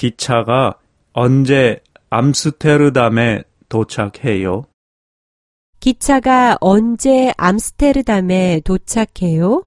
기차가 언제 암스테르담에 도착해요? 기차가 언제 암스테르담에 도착해요?